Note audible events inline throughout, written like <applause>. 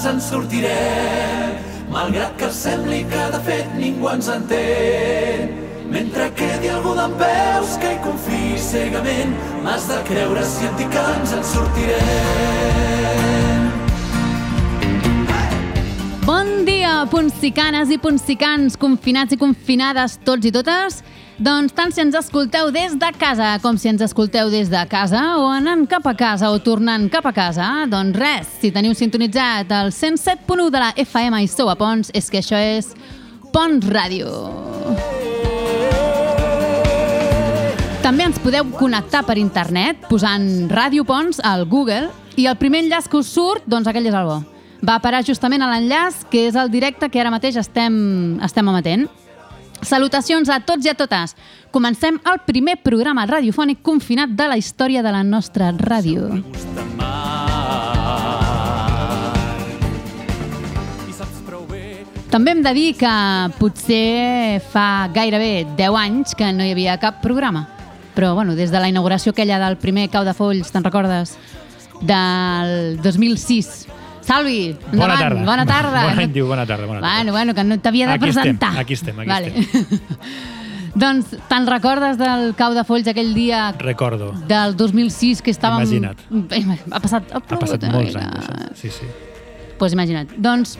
ens en sortirem, malgrat que sembli que de fet ningú ens entén. Mentre quedi algú d'en peus que hi confiï cegament, m'has de creure si et dic que ens en sortirem. Bon dia, punsicanes i punsicans, confinats i confinades, tots i totes. Doncs tant si ens escolteu des de casa com si ens escolteu des de casa o anant cap a casa o tornant cap a casa, doncs res, si teniu sintonitzat el 107.1 de la FM i sou a Pons, és que això és Pons Ràdio. També ens podeu connectar per internet posant Ràdio Pons al Google i el primer enllaç que us surt, doncs aquell és el bo. Va parar justament a l'enllaç que és el directe que ara mateix estem, estem emetent. Salutacions a tots i a totes. Comencem el primer programa radiofònic confinat de la història de la nostra ràdio. També hem de dir que potser fa gairebé 10 anys que no hi havia cap programa. Però, bueno, des de la inauguració aquella del primer Cau de Folls, te'n recordes? Del 2006. Salvi, endavant, Bona tarda. Bona tarda. Bona, diu bona tarda, bona tarda. Bueno, bueno, que no t'havia de Aquí estem, presentar. aquí estem, aquí vale. <laughs> doncs, te'n recordes del Cau de Folls aquell dia Recordo. del 2006 que estàvem... Imagina't. Ha passat... Ha, Ha passat molts anys, això. Sí, sí. pues imagina't. Doncs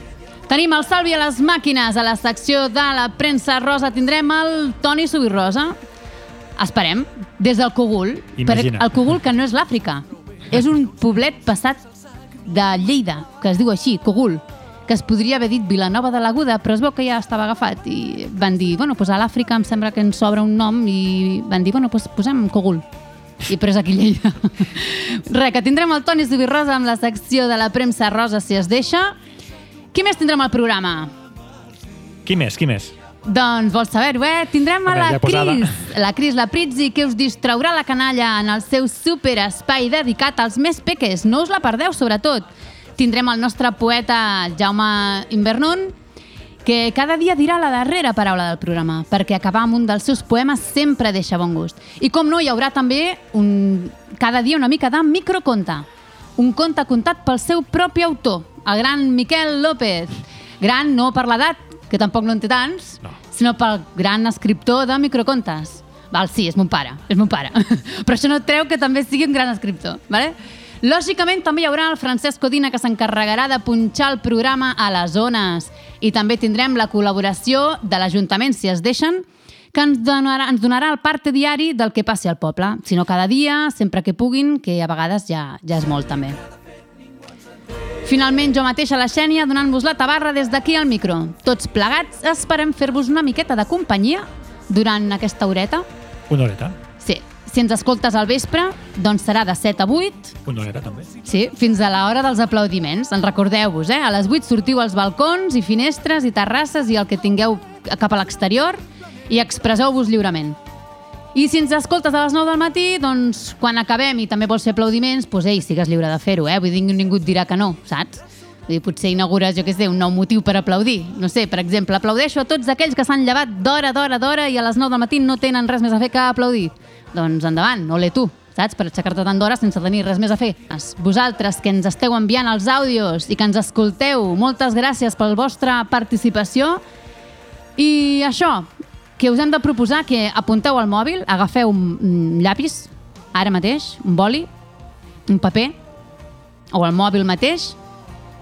tenim el Salvi a les màquines, a la secció de la premsa rosa tindrem el Toni Subirrosa. Esperem, des del Cogul. Imagina't. el Cogul, que no és l'Àfrica. És un poblet passat de Lleida, que es diu així, Cogul que es podria haver dit Vilanova de l'Aguda, però es veu que ja estava agafat i van dir, bueno, pues a l'Àfrica em sembla que ens sobra un nom i van dir, bueno, pues posem Cogul. I però és aquí Lleida. <laughs> Re, que tindrem el Toni Zubirrosa amb la secció de la premsa rosa, si es deixa. Qui més tindrem al programa? Qui més, qui més? Doncs vols saber-ho, eh? Tindrem a la. Cris, la Cris La Prizzi, que us distraurà la canalla en el seu super espai dedicat als més peques. No us la perdeu, sobretot. Tindrem el nostre poeta Jaume Invernun, que cada dia dirà la darrera paraula del programa, perquè acabar amb un dels seus poemes sempre deixa bon gust. I com no, hi haurà també un, cada dia una mica de microconte. Un conte contat pel seu propi autor, el gran Miquel López. Gran no per l'edat, que tampoc no en té tants, No. sinó pel gran escriptor de microcontes. Val, sí, és mon pare, és mon pare. <laughs> Però això no treu que també sigui un gran escriptor, ¿vale? Lògicament, també hi haurà el Francesc Codina, que s'encarregarà de punxar el programa a les zones. I també tindrem la col·laboració de l'Ajuntament, si es deixen, que ens donarà, ens donarà el parte diari del que passi al poble. Si no cada dia, sempre que puguin, que a vegades ja, ja és molt també. Finalment, jo mateixa la Xènia, donant-vos la tabarra des d'aquí al micro. Tots plegats esperem fer-vos una miqueta de companyia durant aquesta horeta. Una horeta. Sí, si ens escoltes al vespre, doncs serà de 7 a 8, Una horeta, també. sí, fins a l'hora dels aplaudiments. En recordeu-vos, eh? A les 8 sortiu als balcons i finestres i terrasses i el que tingueu cap a l'exterior i expresseu-vos lliurement. I si ens escoltes a les 9 del matí, doncs quan acabem i també vols fer aplaudiments, doncs ei, sigues lliure de fer-ho, eh? Vull dir, ningú et dirà que no, saps? Vull dir, potser inaugures, jo què sé, un nou motiu per aplaudir. No sé, per exemple, aplaudeixo a tots aquells que s'han llevat d'hora, d'hora, d'hora i a les 9 del matí no tenen res més a fer que aplaudir. Doncs endavant, ole tu, saps? Per aixecar-te tant d'hora sense tenir res més a fer. Es- Vosaltres que ens esteu enviant els àudios i que ens escolteu, moltes gràcies per la vostra participació. I això, que us hem de proposar que apunteu al mòbil, agafeu un, llapis, ara mateix, un boli, un paper, o el mòbil mateix,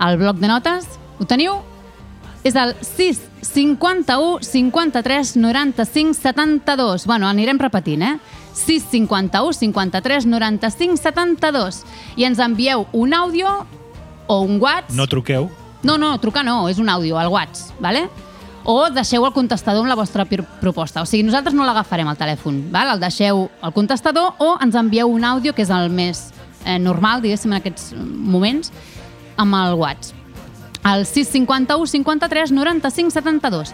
el bloc de notes, ho teniu? És el 6 51 53 95 72. Bueno, anirem repetint, eh? 6 51 53 95 72. I ens envieu un àudio o un WhatsApp No truqueu. no, no, trucar no, és un àudio, al WhatsApp, ¿vale? O deixeu el contestador amb la vostra proposta. O sigui, nosaltres no l'agafarem al telèfon, val? el deixeu al contestador o ens envieu un àudio, que és el més eh, normal, diguéssim, en aquests moments, amb el WhatsApp. El 651 53 95 72.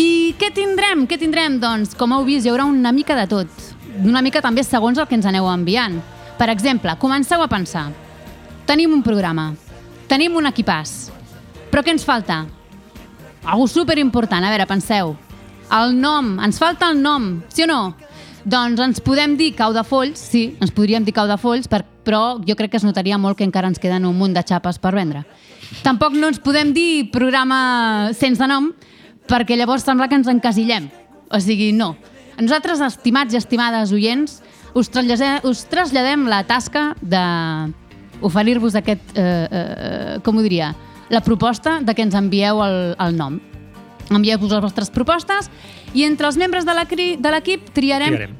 I què tindrem? Què tindrem? Doncs, com heu vist, hi haurà una mica de tot. Una mica també segons el que ens aneu enviant. Per exemple, comenceu a pensar. Tenim un programa. Tenim un equipàs. Però què ens falta? Algo superimportant. A veure, penseu. El nom. Ens falta el nom, sí o no? Doncs ens podem dir cau de folls, sí, ens podríem dir cau de folls per però jo crec que es notaria molt que encara ens queden un munt de xapes per vendre. Tampoc no ens podem dir programa sense nom, perquè llavors sembla que ens encasillem. O sigui, no. Nosaltres, estimats i estimades oients, us us traslladem la tasca de oferir-vos aquest, eh, eh, com ho diria, la proposta de que ens envieu el, el nom. Envieu-vos les vostres propostes i entre els membres de l'equi- de l'equip triarem... Triarem.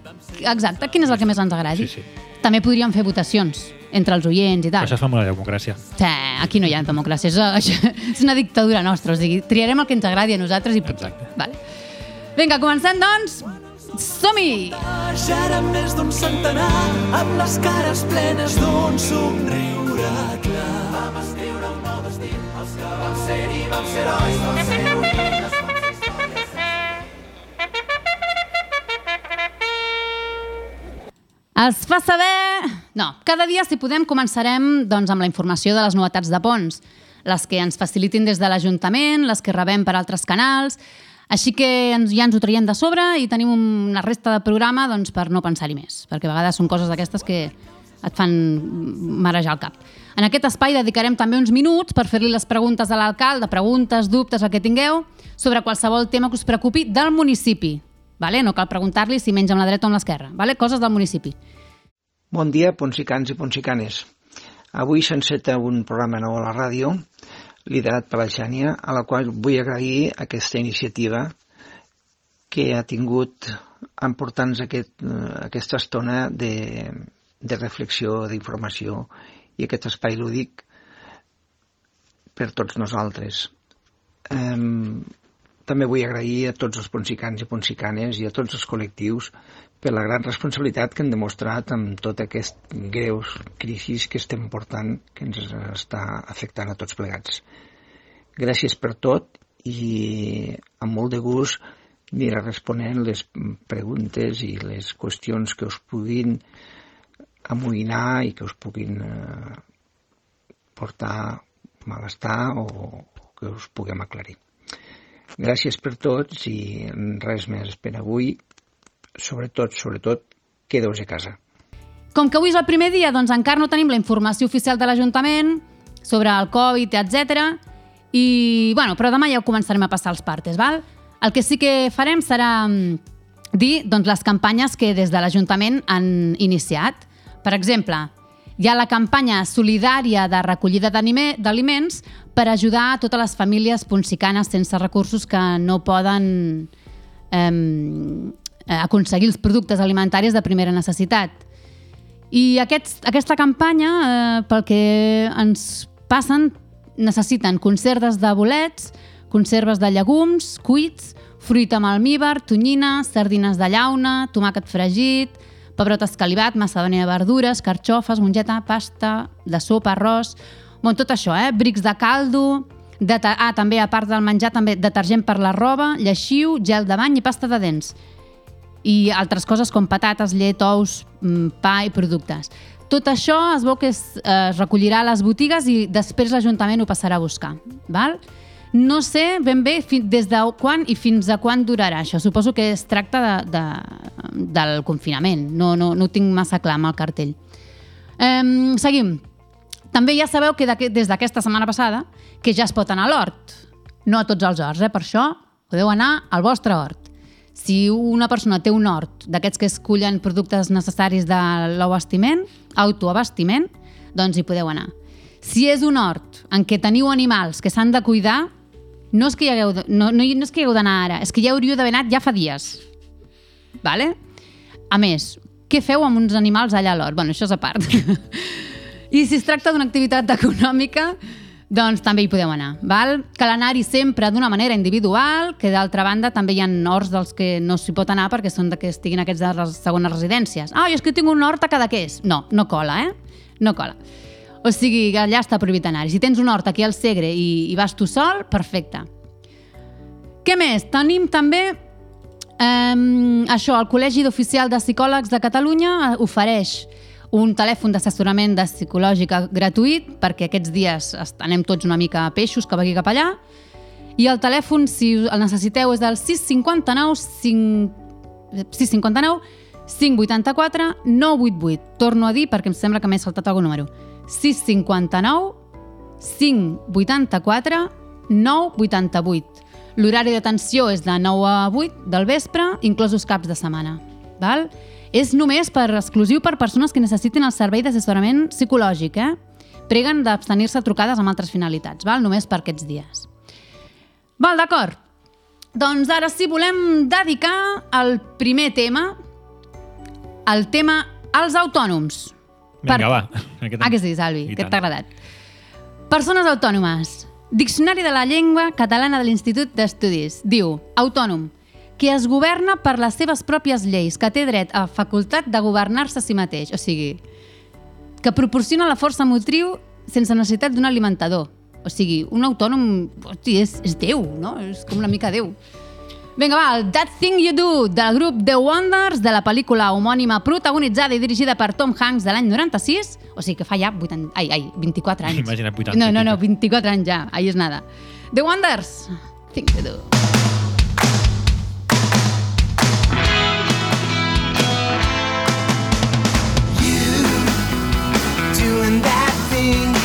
Exacte, quin és el que més ens agradi. Sí, sí. També podríem fer votacions entre els oients i tal. Això es fa amb la democràcia. Sí, aquí no hi ha democràcia, és, això, <laughs> és una dictadura nostra, o sigui, triarem el que ens agradi a nosaltres i punt. Exacte. Vale. Vinga, comencem, doncs. Som-hi! Ja érem més d'un centenar amb les cares plenes d'un somriure clar. Vam ser-hi vam ser herois del seu vida. Es fa saber... No, cada dia, si podem, començarem doncs, amb la informació de les novetats de ponts, les que ens facilitin des de l'Ajuntament, les que rebem per altres canals... Així que ens, ja ens ho traiem de sobre i tenim una resta de programa doncs, per no pensar-hi més, perquè a vegades són coses d'aquestes que et fan marejar el cap. En aquest espai dedicarem també uns minuts per fer-li les preguntes a l'alcalde, preguntes, dubtes, el que tingueu, sobre qualsevol tema que us preocupi del municipi. Vale? No cal preguntar-li si menja amb la dreta o amb l'esquerra. Vale? Coses del municipi. Bon dia, ponsicans i ponsicanes. Avui s'enceta un programa nou a la ràdio, liderat per la Xània, a la qual vull agrair aquesta iniciativa que ha tingut en portar-nos aquest, eh, aquesta estona de, de reflexió, d'informació i aquest espai lúdic per tots nosaltres. També vull agrair a tots els ponsicans i ponsicanes i a tots els col·lectius per la gran responsabilitat que han demostrat amb tota aquesta greus crisi que estem portant, que ens està afectant a tots plegats. Gràcies per tot i amb molt de gust aniré responent les preguntes i les qüestions que us puguin amoïnar i que us puguin eh, portar malestar o que us puguem aclarir. Gràcies per tots i res més per avui. Sobretot, sobretot, quedeu-vos a casa. Com que avui és el primer dia, doncs encara no tenim la informació oficial de l'Ajuntament sobre el Covid, etc. I, bueno, però demà ja ho començarem a passar els partes, val? El que sí que farem serà mm, dir doncs, les campanyes que des de l'Ajuntament han iniciat. Per exemple, hi ha la campanya solidària de recollida d'aliments per ajudar a totes les famílies ponsicanes sense recursos que no poden eh, aconseguir els productes alimentaris de primera necessitat. I aquests, aquesta campanya, eh, pel que ens passen, necessiten conserves de bolets, conserves de llegums, cuits, fruita amb almíbar, tonyina, sardines de llauna, tomàquet fregit, pebrot escalivat, macedònia de verdures, carxofes, mongeta, pasta, de sopa, arròs... Bon, tot això, eh? Brics de caldo... De ah, també, a part del menjar, també detergent per la roba, lleixiu, gel de bany i pasta de dents i altres coses com patates, llet, ous, mm, pa i productes. Tot això es veu que es, eh, es recollirà a les botigues i després l'Ajuntament ho passarà a buscar. Val? No sé ben bé des de quan i fins a quan durarà això. Suposo que es tracta de, de, del confinament. No, no, no ho tinc massa clar amb el cartell. Um, seguim. També ja sabeu que des d'aquesta setmana passada que ja es pot anar a l'hort. No a tots els horts, eh? per això podeu anar al vostre hort. Si una persona té un hort d'aquests que escullen productes necessaris de l'abastiment, autoabastiment, doncs hi podeu anar. Si és un hort en què teniu animals que s'han de cuidar, no és que hi hagueu no, no, no és que hi hagueu d'anar ara, és que ja hauríeu d'haver anat ja fa dies. Vale? A més, què feu amb uns animals allà a l'hort? Bueno, això és a part. <laughs> I si es tracta d'una activitat econòmica, doncs també hi podeu anar. Val? Cal anar-hi sempre d'una manera individual, que d'altra banda també hi ha horts dels que no s'hi pot anar perquè són de que estiguin aquests de les segones residències. Ah, jo és que tinc un hort a Cadaqués. No, no cola, eh? No cola. O sigui, allà està prohibit anar-hi. Si tens un hort aquí al Segre i, i vas tu sol, perfecte. Què més? Tenim també Um, això, el Col·legi d'Oficial de Psicòlegs de Catalunya eh, ofereix un telèfon d'assessorament de psicològica gratuït perquè aquests dies anem tots una mica a peixos cap aquí cap allà i el telèfon, si el necessiteu, és del 659 5... 659 584 988. Torno a dir perquè em sembla que m'he saltat algun número. 659 584 988. L'horari d'atenció és de 9 a 8 del vespre, inclosos caps de setmana. Val? És només per exclusiu per persones que necessitin el servei d'assessorament psicològic. Eh? Preguen d'abstenir-se trucades amb altres finalitats, val? només per aquests dies. Val, d'acord. Doncs ara sí volem dedicar el primer tema, el tema als autònoms. Vinga, va. Aquest... Ah, que sí, Salvi, I que t'ha agradat. Persones autònomes. Diccionari de la llengua catalana de l'Institut d'Estudis. Diu, autònom, que es governa per les seves pròpies lleis, que té dret a facultat de governar-se a si mateix. O sigui, que proporciona la força motriu sense necessitat d'un alimentador. O sigui, un autònom hosti, és, és Déu, no? És com una mica Déu. Vinga, va, el That Thing You Do, del grup The Wonders, de la pel·lícula homònima protagonitzada i dirigida per Tom Hanks de l'any 96, o sigui que fa ja 80, ai, ai, 24 anys. Imagina't 80 No, no, no, pico. 24 anys ja, ahí és nada. The Wonders, Thing You Do. doing that thing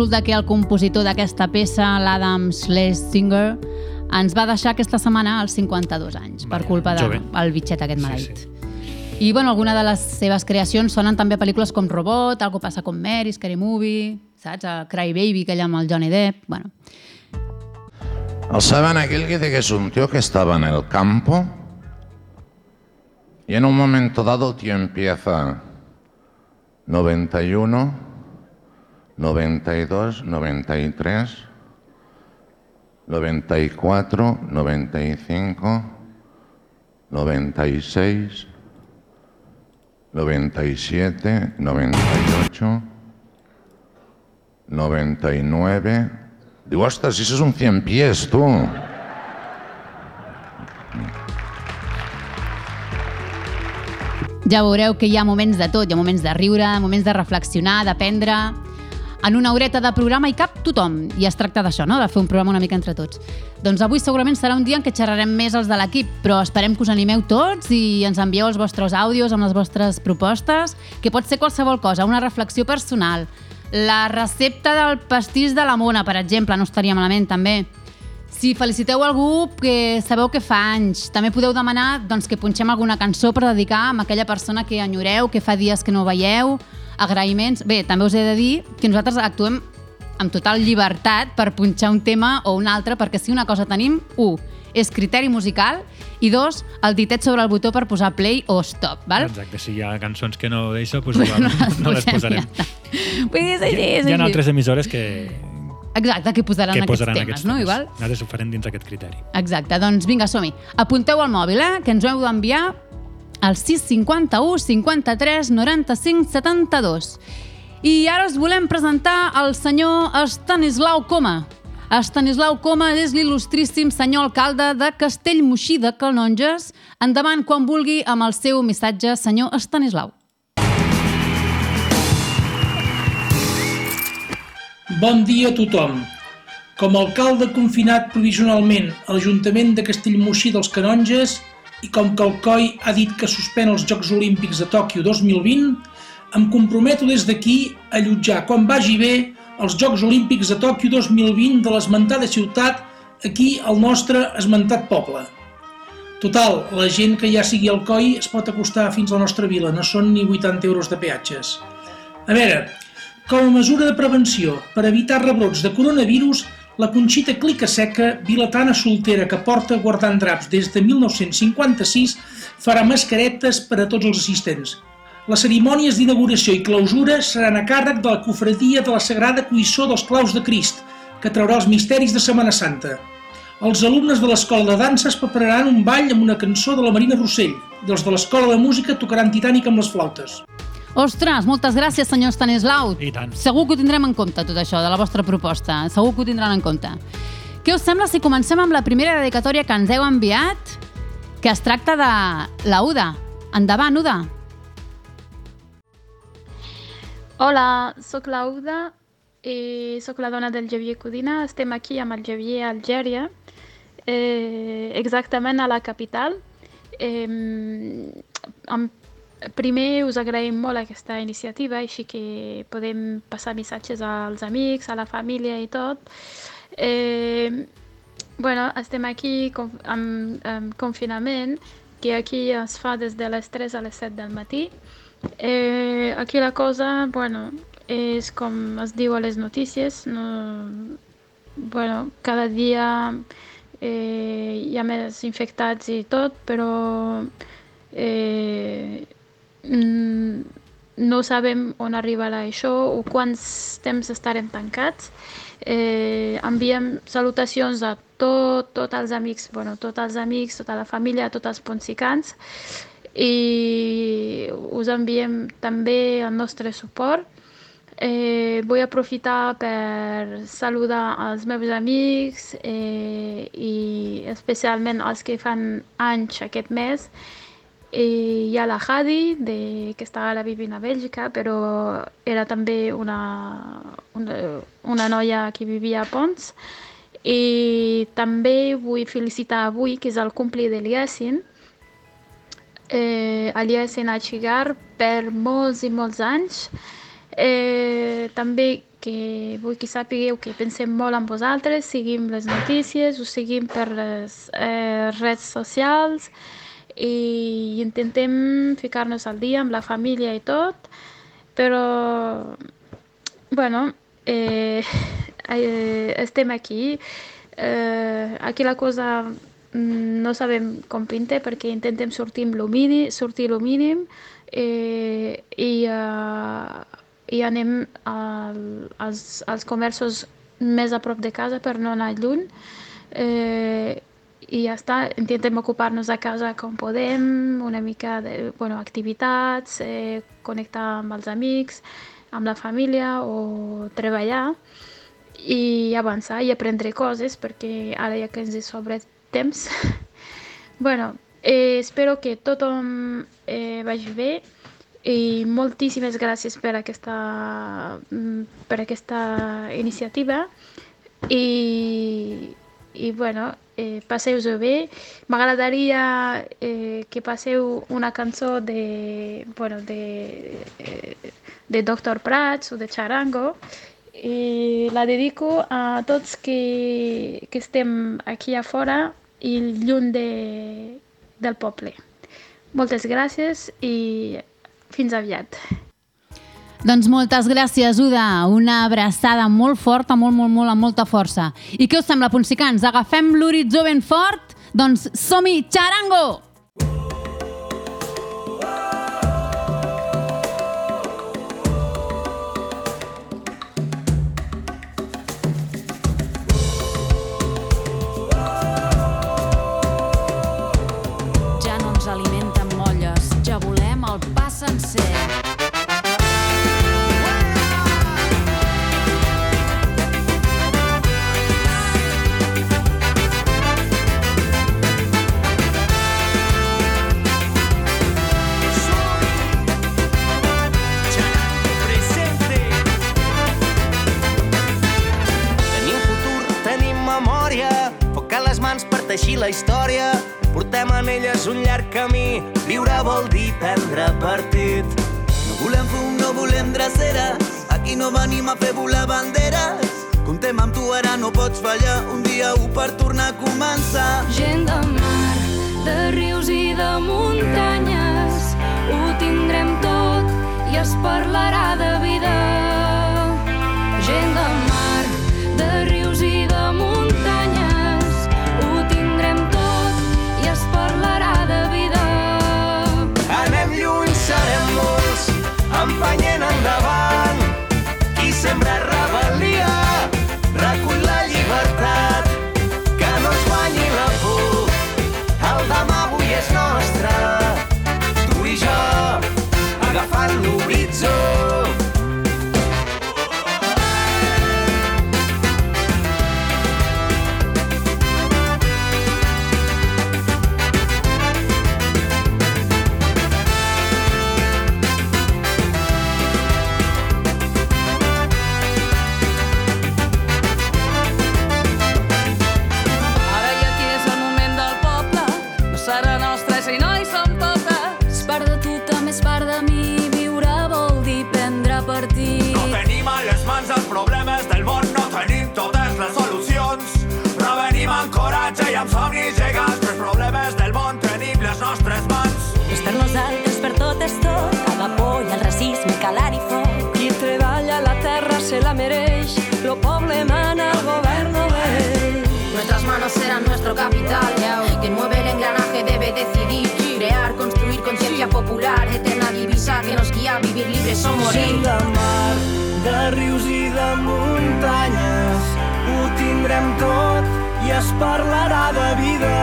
resulta que el compositor d'aquesta peça, l'Adam Schlesinger, ens va deixar aquesta setmana als 52 anys, per Vaja, culpa jove. del bitxet aquest Sí, maleït. sí. I, bueno, alguna de les seves creacions sonen també a pel·lícules com Robot, Algo passa con Mary, Scary Movie, saps? A Cry Baby, aquella amb el Johnny Depp, bueno. ¿Saben aquel que dice que es un tío que estaba en el campo y en un momento dado el tío empieza 91, 92, 93, 94, 95, 96, 97, 98, 99. Digo, ostres, si eso es un 100 pies, tú. Ja veureu que hi ha moments de tot, hi ha moments de riure, moments de reflexionar, d'aprendre. En una horeta de programa hi cap tothom, i es tracta d'això, no? de fer un programa una mica entre tots. Doncs avui segurament serà un dia en què xerrarem més els de l'equip, però esperem que us animeu tots i ens envieu els vostres àudios amb les vostres propostes, que pot ser qualsevol cosa, una reflexió personal, la recepta del pastís de la mona, per exemple, no estaria malament també. Si feliciteu algú que sabeu que fa anys, també podeu demanar doncs, que punxem alguna cançó per dedicar a aquella persona que enyoreu, que fa dies que no veieu, agraïments... Bé, també us he de dir que nosaltres actuem amb total llibertat per punxar un tema o un altre, perquè si una cosa tenim, un, és criteri musical, i dos, el ditet sobre el botó per posar play o stop, val? Exacte, si hi ha cançons que no deixo, doncs igual, no, no les posarem. Ja. Vull dir, és així, és Hi ha així. altres emissores que, Exacte, que posaran que aquests posaran temes, aquests no? Igual? Nosaltres ho farem dins aquest criteri. Exacte, doncs vinga, som-hi. Apunteu al mòbil, eh? que ens ho heu d'enviar al 651 53 95 72. I ara us volem presentar el senyor Estanislau Coma. Estanislau Coma és l'il·lustríssim senyor alcalde de Castellmoixí de Canonges. Endavant quan vulgui amb el seu missatge, senyor Estanislau. Bon dia a tothom. Com a alcalde confinat provisionalment a l'Ajuntament de Castellmoixí dels Canonges i com que el COI ha dit que suspèn els Jocs Olímpics de Tòquio 2020, em comprometo des d'aquí a allotjar quan vagi bé els Jocs Olímpics de Tòquio 2020 de l'esmentada ciutat aquí al nostre esmentat poble. Total, la gent que ja sigui al COI es pot acostar fins a la nostra vila, no són ni 80 euros de peatges. A veure, com a mesura de prevenció per evitar rebrots de coronavirus, la Conxita Clica Seca, vilatana soltera que porta guardant draps des de 1956, farà mascaretes per a tots els assistents. Les cerimònies d'inauguració i clausura seran a càrrec de la cofradia de la Sagrada Coissó dels Claus de Crist, que traurà els misteris de Setmana Santa. Els alumnes de l'Escola de Dansa es prepararan un ball amb una cançó de la Marina Rossell i els de l'Escola de Música tocaran Titanic amb les flautes. Ostres, moltes gràcies, senyor Stanislau. I tant. Segur que ho tindrem en compte, tot això, de la vostra proposta. Segur que ho tindran en compte. Què us sembla si comencem amb la primera dedicatòria que ens heu enviat, que es tracta de la Uda. Endavant, Uda. Hola, sóc l'Auda i sóc la dona del Javier Codina. Estem aquí amb el Javier a Algèria, eh, exactament a la capital. Eh, amb, primer us agraïm molt aquesta iniciativa, així que podem passar missatges als amics, a la família i tot. Eh, bueno, estem aquí amb, amb confinament, que aquí es fa des de les 3 a les 7 del matí. Eh, aquí la cosa, bueno, és com es diu a les notícies, no, bueno, cada dia eh, hi ha més infectats i tot, però eh, no sabem on arribarà això o quants temps estarem tancats. Eh, enviem salutacions a tot, tots els amics, bueno, tots els amics, tota la família, tots els ponsicans i us enviem també el nostre suport. Eh, vull aprofitar per saludar els meus amics eh, i especialment els que fan anys aquest mes. I hi ha la Hadi, de, que està ara vivint a Bèlgica, però era també una, una, una noia que vivia a Pons. I també vull felicitar avui, que és el compli de l'Yassin, eh, Aliasen Achigar per molts i molts anys. Eh, també que vull que sapigueu que pensem molt en vosaltres, seguim les notícies, us seguim per les eh, redes socials i intentem ficar-nos al dia amb la família i tot, però, bueno, eh, eh, estem aquí. Eh, aquí la cosa mm, no sabem com pinta perquè intentem sortir lo mínim, sortir lo mínim eh, i, uh, i anem al, als, als comerços més a prop de casa per no anar lluny. Eh, i ja està, intentem ocupar-nos a casa com podem, una mica de bueno, activitats, eh, connectar amb els amics, amb la família o treballar i avançar i aprendre coses perquè ara ja que ens sobra temps. <laughs> bueno, eh, espero que tothom eh, vagi bé i moltíssimes gràcies per aquesta, mm, per aquesta iniciativa i, i bueno, eh, passeu-ho bé. M'agradaria eh, que passeu una cançó de, bueno, de, eh, de Dr. Prats o de Charango i la dedico a tots que, que estem aquí a fora i lluny de, del poble. Moltes gràcies i fins aviat. Doncs moltes gràcies, Uda. Una abraçada molt forta, molt, molt, molt, amb molta força. I què us sembla, Ponsicans? Agafem l'horitzó ben fort? Doncs som-hi, xarango! Ja no ens alimenten molles, ja volem el pa sencer. Teixir la història. Portem en elles un llarg camí, viure vol dir prendre partit. No volem fum, no volem dreceres, aquí no venim a fer volar banderes. Comptem amb tu, ara no pots fallar, un dia u per tornar a començar. Gent de mar, de rius i de muntanyes, ho tindrem tot i es parlarà de vida. Sembra nuestro capital. Quien mueve el engranaje debe decidir. Crear, construir conciencia popular. Eterna divisa que nos guía a vivir libres o morir. Gent de mar, de rius i de muntanyes, ho tindrem tot i es parlarà de vida.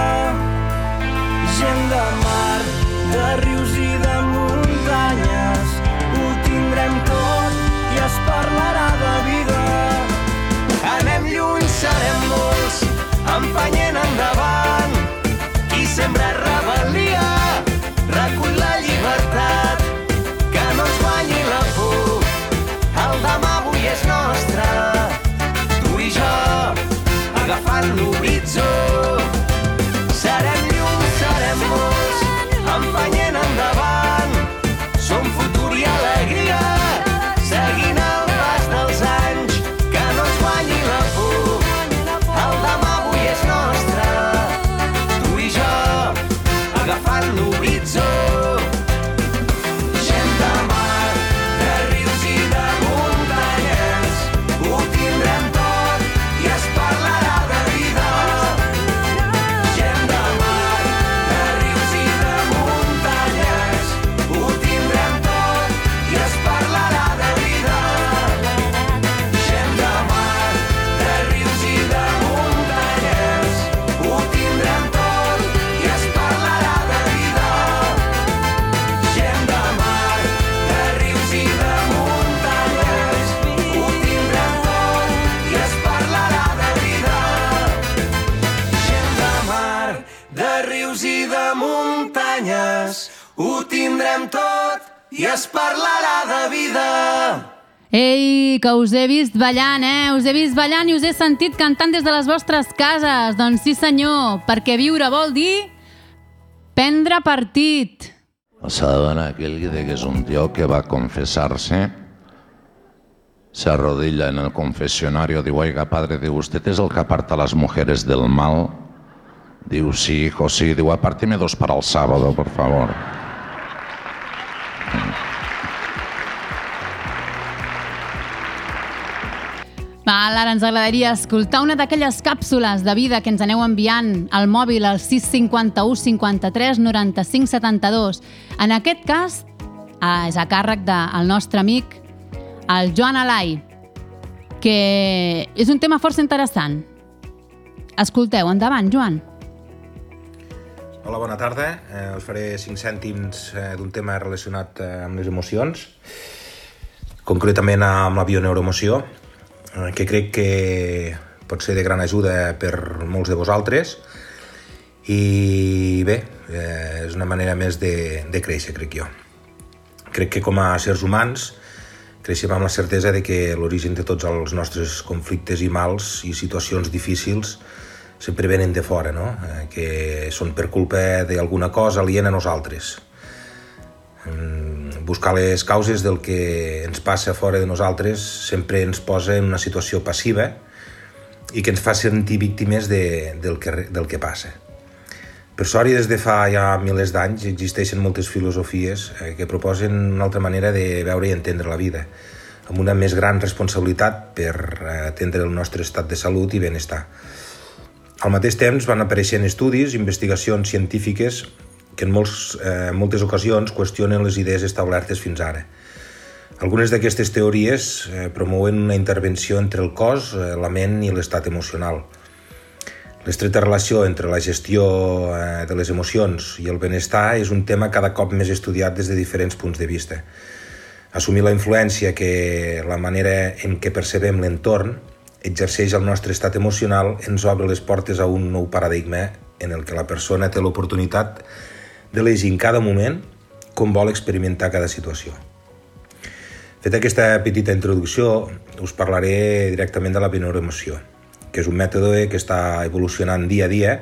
Gent de mar, de rius i de muntanyes, ho tindrem tot i es parlarà de vida. Anem lluny, serem molts, empenyent endavant. Qui sembra rebel·lia, recull la llibertat, que no ens guanyi la por. El demà avui és nostre, tu i jo, agafant l'horitzó. Ho tindrem tot i es parlarà de vida. Ei, que us he vist ballant, eh? Us he vist ballant i us he sentit cantant des de les vostres cases. Doncs sí, senyor, perquè viure vol dir prendre partit. Se adona aquel de que es un tío que va a confesarse, se arrodilla en el confesionario, digo, oiga, padre, digo, ¿usted es el que aparta a las mujeres del mal? Digo, sí, hijo, sí. Digo, apárteme dos para el sábado, por favor. Val, ara ens agradaria escoltar una d'aquelles càpsules de vida que ens aneu enviant al mòbil al 651 53 95 72. En aquest cas, eh, és a càrrec del nostre amic, el Joan Alai, que és un tema força interessant. Escolteu, endavant, Joan. Hola, bona tarda. Eh, us faré 5 cèntims eh, d'un tema relacionat eh, amb les emocions, concretament amb la bioneuroemoció, que crec que pot ser de gran ajuda per molts de vosaltres i bé, eh, és una manera més de, de créixer, crec jo. Crec que com a sérs humans creixem amb la certesa de que l'origen de tots els nostres conflictes i mals i situacions difícils sempre venen de fora, no? Eh, que són per culpa d'alguna cosa aliena a nosaltres. Mm, Buscar les causes del que ens passa fora de nosaltres sempre ens posa en una situació passiva i que ens fa sentir víctimes de, del, que, del que passa. Per sort i des de fa ja milers d'anys existeixen moltes filosofies eh, que proposen una altra manera de veure i entendre la vida, amb una més gran responsabilitat per eh, atendre el nostre estat de salut i benestar. Al mateix temps van apareixent estudis, investigacions científiques que en molts, eh, moltes ocasions qüestionen les idees establertes fins ara. Algunes d'aquestes teories eh, promouen una intervenció entre el cos, eh, la ment i l'estat emocional. L'estreta relació entre la gestió eh, de les emocions i el benestar és un tema cada cop més estudiat des de diferents punts de vista. Assumir la influència que la manera en què percebem l'entorn exerceix el nostre estat emocional ens obre les portes a un nou paradigma en el que la persona té l'oportunitat d'elegir en cada moment com vol experimentar cada situació. Feta aquesta petita introducció, us parlaré directament de la bineuroemoció, que és un mètode que està evolucionant dia a dia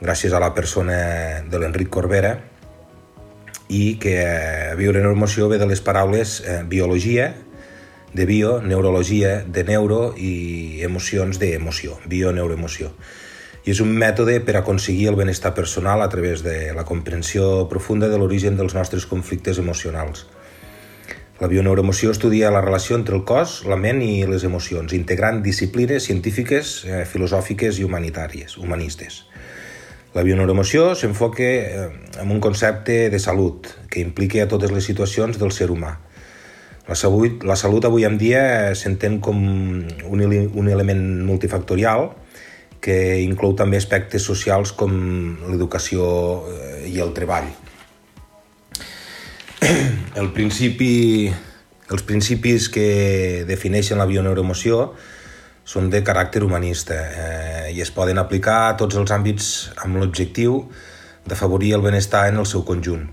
gràcies a la persona de l'Enric Corbera i que eh, bioneuroemoció ve de les paraules eh, biologia, de bio, neurologia, de neuro i emocions d'emoció, bioneuroemoció. I és un mètode per aconseguir el benestar personal a través de la comprensió profunda de l'origen dels nostres conflictes emocionals. La bioneuroemoció estudia la relació entre el cos, la ment i les emocions, integrant disciplines científiques, eh, filosòfiques i humanitàries, humanistes. La bioneuroemoció s'enfoca eh, en un concepte de salut que implica a totes les situacions del ser humà. La salut, la salut avui en dia s'entén com un, un element multifactorial que inclou també aspectes socials com l'educació eh, i el treball. El principi, els principis que defineixen la bioneuroemoció són de caràcter humanista eh, i es poden aplicar a tots els àmbits amb l'objectiu d'afavorir el benestar en el seu conjunt.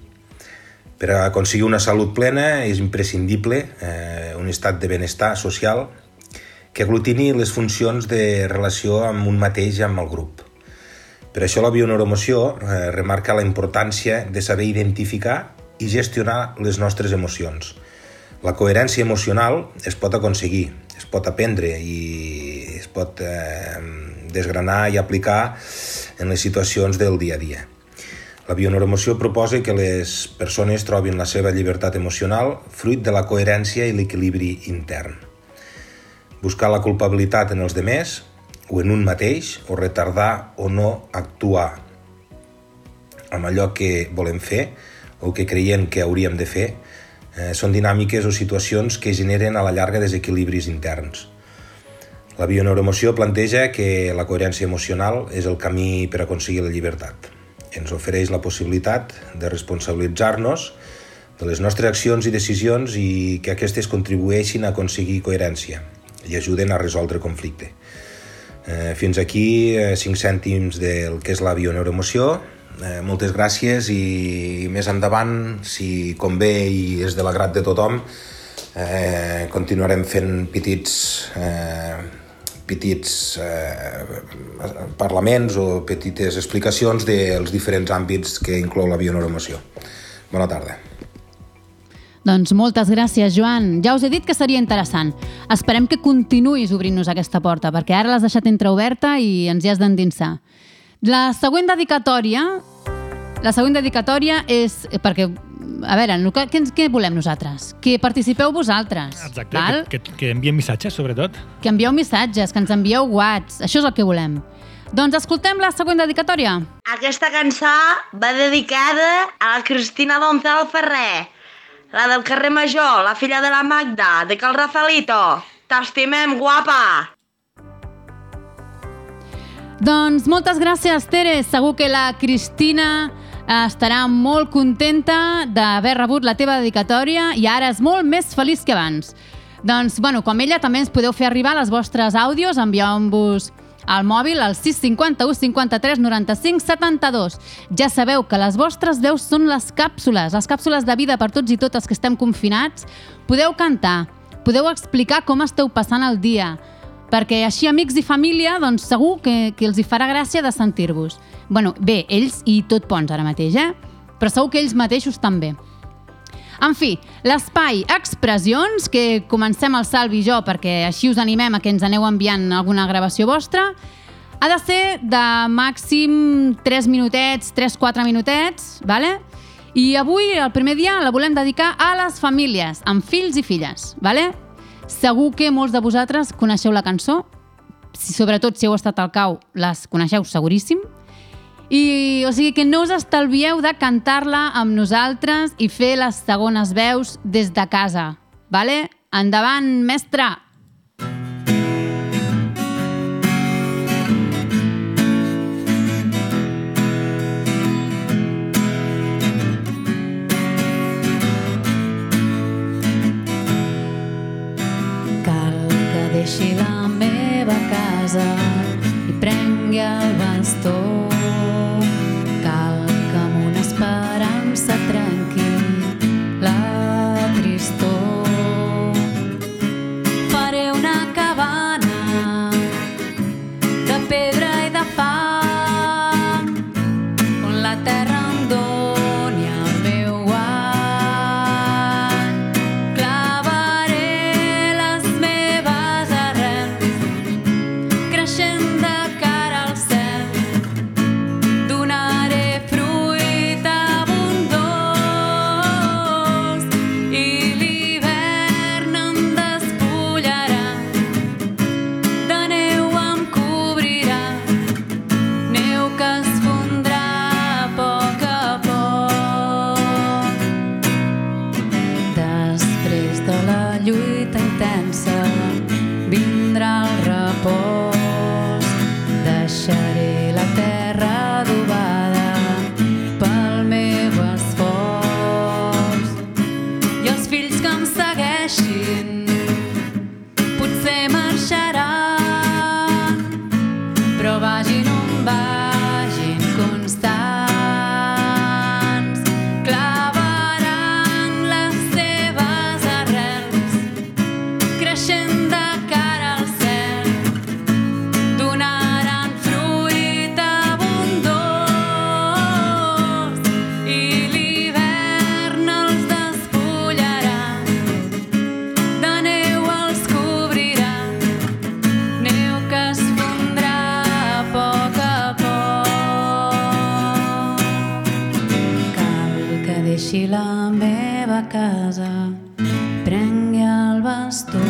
Per aconseguir una salut plena és imprescindible eh, un estat de benestar social que aglutini les funcions de relació amb un mateix amb el grup. Per això la bioneuroemoció eh, remarca la importància de saber identificar i gestionar les nostres emocions. La coherència emocional es pot aconseguir, es pot aprendre i es pot eh, desgranar i aplicar en les situacions del dia a dia. La bioneuroemoció proposa que les persones trobin la seva llibertat emocional fruit de la coherència i l'equilibri intern. Buscar la culpabilitat en els demés o en un mateix o retardar o no actuar amb allò que volem fer o que creiem que hauríem de fer eh, són dinàmiques o situacions que generen a la llarga desequilibris interns. La bioneuroemoció planteja que la coherència emocional és el camí per aconseguir la llibertat. Ens ofereix la possibilitat de responsabilitzar-nos de les nostres accions i decisions i que aquestes contribueixin a aconseguir coherència i ajuden a resoldre conflicte. Eh, fins aquí, eh, 5 cèntims del que és la bioneuroemoció. eh, moltes gràcies i més endavant, si convé i és de l'agrat de tothom, eh, continuarem fent petits, eh, petits eh, parlaments o petites explicacions dels diferents àmbits que inclou la bionormació. Bona tarda. Doncs moltes gràcies, Joan. Ja us he dit que seria interessant. Esperem que continuïs obrint-nos aquesta porta, perquè ara l'has deixat entreoberta i ens hi has d'endinsar. La següent dedicatòria... La següent dedicatòria és... Perquè, a veure, no- què, què volem nosaltres? Que participeu vosaltres. Exacte, val? que, que, que envien missatges, sobretot. Que envieu missatges, que ens envieu whats. Això és el que volem. Doncs escoltem la següent dedicatòria. Aquesta cançó va dedicada a la Cristina Gonzalo Ferrer, la del carrer Major, la filla de la Magda, de Cal Rafaelito. T'estimem, guapa! Doncs moltes gràcies, Tere. Segur que la Cristina eh, estarà molt contenta d'haver rebut la teva dedicatòria i ara és molt més feliç que abans. Doncs, bueno, com ella, també ens podeu fer arribar les vostres àudios enviant-vos al mòbil al 651 53 95 72. Ja sabeu que les vostres veus són les càpsules, les càpsules de vida per tots i totes que estem confinats. Podeu cantar, podeu explicar com esteu passant el dia, perquè així amics i família doncs segur que, que els hi farà gràcia de sentir-vos. bueno, bé, ells i tot Pons ara mateix, eh? Però segur que ells mateixos també. En fi, l'espai Expressions, que comencem el Salvi jo perquè així us animem a que ens aneu enviant alguna gravació vostra, ha de ser de màxim 3 minutets, 3-4 minutets, vale? I avui, el primer dia, la volem dedicar a les famílies, amb fills i filles, vale? Segur que molts de vosaltres coneixeu la cançó, si, sobretot si heu estat al cau, les coneixeu seguríssim, i, o sigui que no us estalvieu de cantar-la amb nosaltres i fer les segones veus des de casa, vale? Endavant, mestre! Deixi la meva casa, prengui el bastó.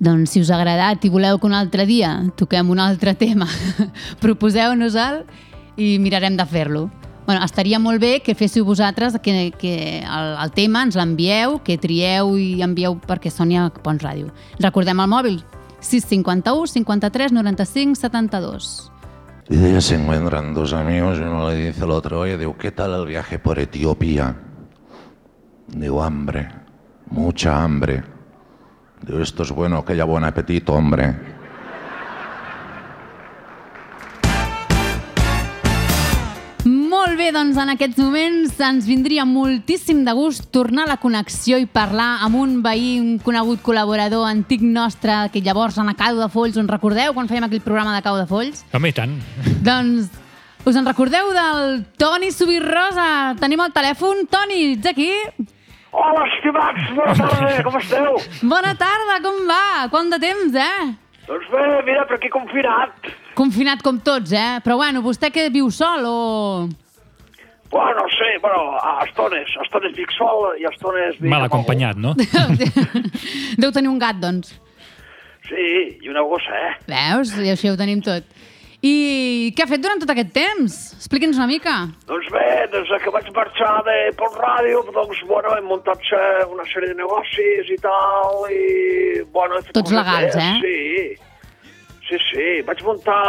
Doncs si us ha agradat i voleu que un altre dia toquem un altre tema, <laughs> proposeu-nos-el i mirarem de fer-lo. Bueno, estaria molt bé que féssiu vosaltres que, que el, el tema ens l'envieu, que trieu i envieu perquè Sònia Pons Ràdio. Recordem el mòbil 651 53 95 72. Y de ella se encuentran dos amigos y uno le dice al otro, oye, digo, ¿qué tal el viaje por Etiopía? Digo, hambre, mucha hambre. Digo, esto es bueno, que haya buen apetito, hombre. Doncs en aquests moments ens vindria moltíssim de gust tornar a la connexió i parlar amb un veí, un conegut col·laborador antic nostre, que llavors en a Cau de Folls, on recordeu quan fèiem aquell programa de Cau de Folls? Home, i tant. Doncs us en recordeu del Toni Subirrosa? Tenim el telèfon. Toni, ets aquí? Hola, estimats, bona tarda, com esteu? Bona tarda, com va? Quant de temps, eh? Doncs bé, mira, per aquí confinat. Confinat com tots, eh? Però bueno, vostè que viu sol o... Bueno, no sé, bueno, a estones, a estones vic sol i a estones vic... Mal acompanyat, no? <laughs> Deu tenir un gat, doncs. Sí, i una gossa, eh? Veus? I així ho tenim tot. I què ha fet durant tot aquest temps? Expliqui'ns una mica. Doncs bé, des que vaig marxar de Pont Ràdio, doncs, bueno, hem muntat eh, una sèrie de negocis i tal, i, bueno... Tots legals, eh? Sí, sí, sí. Vaig muntar...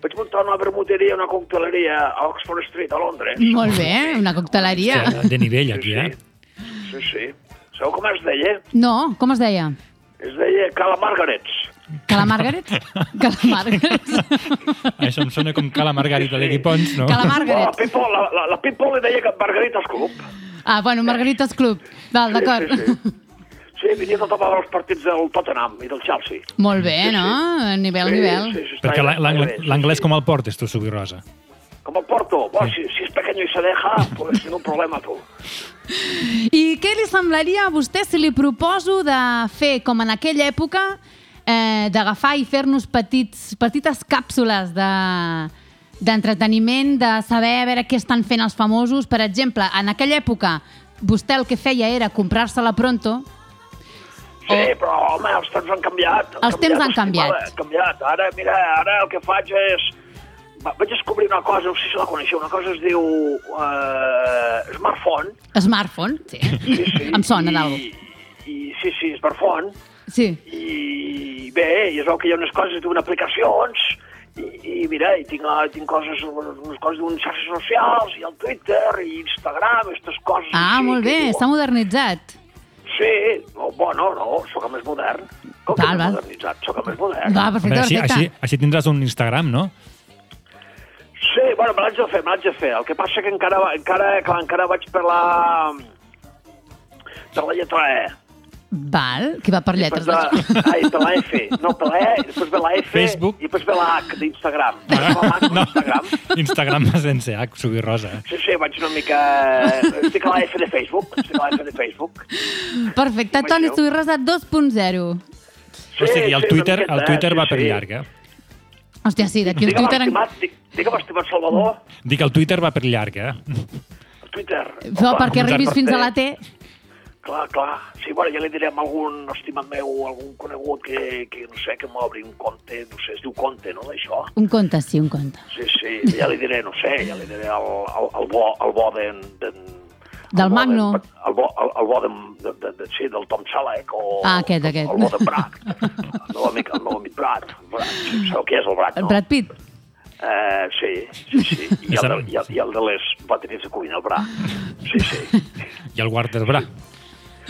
Vaig muntar una vermuteria, una cocteleria a Oxford Street, a Londres. Molt bé, una cocteleria. Hòstia, de nivell aquí, eh? Sí, sí. Sabeu com es deia? No, com es deia? Es deia Cala Margarets. Cala Margaret? <laughs> Cala Margaret? Això em sona com Cala Margarita de Guipons, no? Cala La Margaret. Pipo, la, la, la Pipo li deia que Margaritas Club. Ah, bueno, Margaritas Club. Val, d'acord. Sí, sí, Sí, venia tot a veure els partits del Tottenham i del Chelsea. Molt bé, no? Nivell, Sí, nivell. sí, sí, Perquè la- l'anglès bé, l'anglès com el portes, tu, Subirosa? Com el porto? Bueno, si, si es pequeño y se deja, <laughs> pues ningún problema, tu. I què li semblaria a vostè si li proposo de fer, com en aquella època, eh, d'agafar i fer-nos petits, petites càpsules de d'entreteniment, de saber a veure què estan fent els famosos. Per exemple, en aquella època, vostè el que feia era comprar-se-la pronto. Sí, però, home, els temps han canviat. Els temps han canviat. Han canviat. Ara, mira, ara el que faig és... Va- Vaig descobrir una cosa, no sé si la coneixeu, una cosa es diu uh, smartphone. Smartphone, sí. Sí, sí. <laughs> Em sona d'algú. I sí, sí, smartphone. Sí. I bé, i es veu que hi ha unes coses, tinc aplicacions, i, i mira, i tinc, eh, tinc coses, unes coses d'unes xarxes socials, i el Twitter, i Instagram, aquestes coses Ah, així. molt bé, està modernitzat. Sí, no, bueno, no, sóc el més modern. Com que Val, val. modernitzat? Sóc el més modern. Va, perfecte, Hombre, així, perfecte. així, així tindràs un Instagram, no? Sí, bueno, me l'haig de fer, me l'haig de fer. El que passa que encara, encara, clar, encara vaig per la... per la lletra E. Val, que va per lletres. Per la, això. ai, per la F. No, per la E, després ve la F Facebook. i després ve la H d'Instagram. No, Instagram sense H, Subirosa. Sí, sí, vaig una mica... Estic a la F de Facebook. Estic a la F de Facebook. Perfecte, Toni Subirrosa 2.0. O sigui, el sí, Twitter, miqueta, el Twitter sí, va per sí. llarg, eh? Hòstia, sí, d'aquí el Twitter... Estimat, di- digue'm, estimat Salvador, Dic, el Twitter va per llarg, eh? el Twitter. Però perquè arribis fins a la T... Clar, clar. Sí, bueno, ja li diré a algun estimat meu, algun conegut que, que no sé, que m'obri un compte, no sé, es diu compte, no, d'això? Un conte, sí, un conte. Sí, sí, ja li diré, no sé, ja li diré el, el, el bo, el bo de, de, Del Magno. el bo, el, el bo de, de, de, de, sí, del Tom Selleck o Ah, aquest, aquest. el bo de Brad, el meu amic, el meu amic Brad. Brad sí, sabeu qui és el Brad, no? Brad Pitt. Eh, sí, sí, sí. I el, de, i, el, I el de les bateries de cuina, el Bra. Sí, sí. I el Wonder Bra.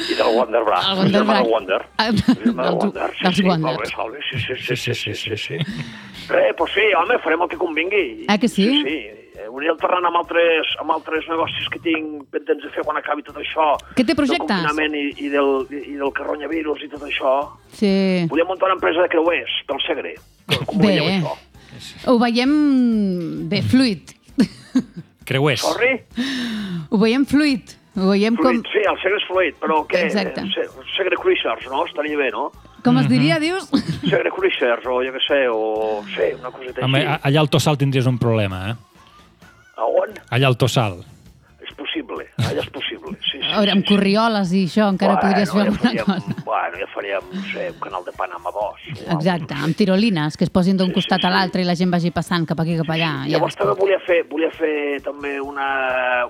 I del Wonder Bra. El Wonder El Bra. de Wonder. Ah, El Wonder. Sí, sí, Wonder. Salve, salve. Sí, sí, sí, sí, sí, sí, sí. Res, doncs sí, home, farem el que convingui. Ah, que sí? Sí, sí. Eh, Aniré alternant amb altres, amb altres negocis que tinc pendents de fer quan acabi tot això. Què té Del projectes? confinament i, i, del, i del coronavirus i tot això. Sí. Volia muntar una empresa de creuers, pel Segre. Com ho Bé. veieu, això? Ho veiem bé, fluid. Creuers. Sorry? Ho veiem fluid. Ho veiem com... Fluid, sí, el Segre és fluid, però què? Exacte. Se- Segre Cruisers, no? Estaria bé, no? Com es diria, dius? Segre Cruisers, o jo què sé, o... Sí, una coseta Home, així. a- allà al Tossal tindries un problema, eh? A on? Allà al Tossal. Possible, allà és possible, sí, sí. A veure, amb corrioles i això encara podries fer ja alguna faríem, cosa. Bueno, ja faríem, no sé, un canal de Panama 2. Exacte, amb tirolines, que es posin d'un costat a l'altre i la gent vagi passant cap aquí cap allà. I llavors també volia fer, volia fer també una,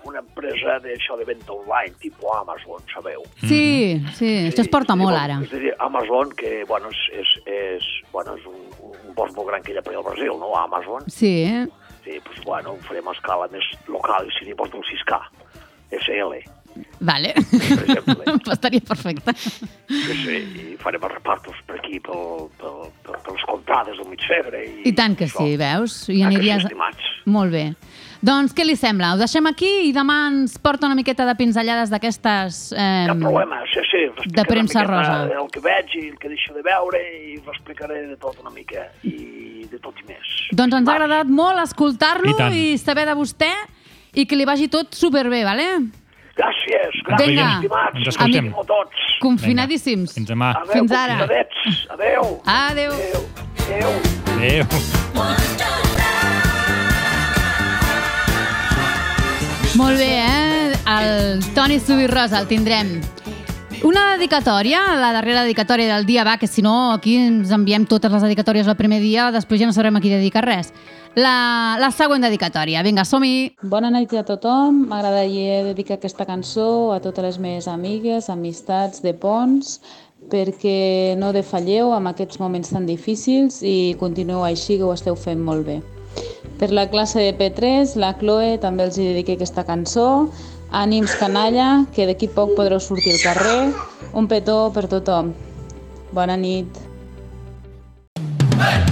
una empresa d'això de venda online, tipus Amazon, sabeu? Sí, sí, això es porta molt ara. És dir, Amazon, que bueno, és, és, és, bueno, és un, un bosc molt gran que hi ha per al Brasil, no? Amazon. Sí, eh? Sí, doncs, bueno, farem escala més local, i seria doncs, del 6K, SL. Vale. <laughs> Estaria perfecte. Sí, sí, i farem els repartos per aquí, pel, pel, per, per les contrades del mig febre. I, I tant que sí, veus? I que sí, aniries... estimats. Molt bé. Doncs què li sembla? Ho deixem aquí i demà ens porta una miqueta de pinzellades d'aquestes... Eh, Cap problema, sí, sí. de premsa rosa. El que veig i el que deixo de veure i us explicaré de tot una mica i de tot i més. Doncs ens ha agradat molt escoltar-lo I i saber de vostè i que li vagi tot superbé, vale? Gràcies, gràcies, Vinga. estimats. Ens escoltem. Tots. Confinadíssims. Fins demà. Adéu, Fins ara. Adéu. Adéu. Adéu. Adéu. Molt bé, eh? El Toni Subirrosa el tindrem. Una dedicatòria, la darrera dedicatòria del dia, va, que si no aquí ens enviem totes les dedicatòries el primer dia, després ja no sabrem a qui dedicar res. La, la següent dedicatòria. Vinga, som-hi. Bona nit a tothom. M'agradaria dedicar aquesta cançó a totes les meves amigues, amistats de Pons, perquè no defalleu amb aquests moments tan difícils i continueu així, que ho esteu fent molt bé. Per la classe de P3, la Chloe també els hi dediqué aquesta cançó. Ànims canalla, que d'aquí poc podreu sortir al carrer. Un petó per tothom. Bona nit.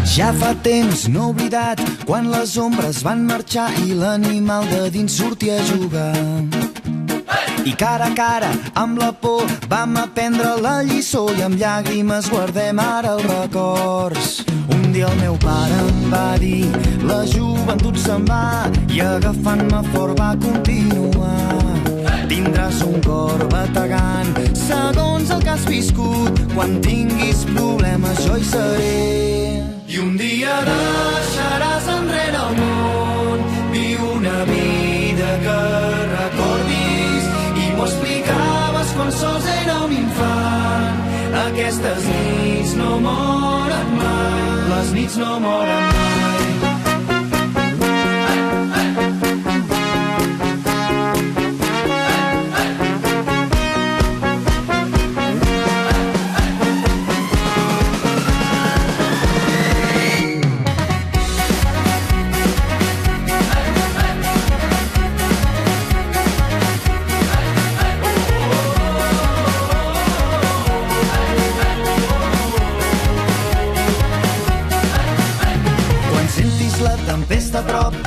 Ja fa temps no oblidat quan les ombres van marxar i l'animal de dins sortia a jugar. I cara a cara amb la por vam aprendre la lliçó i amb llàgrimes guardem ara els records. Un dia el meu pare em va dir la joventut se'n va i agafant-me fort va continuar. Tindràs un cor bategant segons el que has viscut. Quan tinguis problemes jo hi seré. I un dia deixaràs enrere el món, viu una vida que recordis i m'ho explicaves quan sols era un infant. Aquestes nits no moren mai, les nits no moren mai.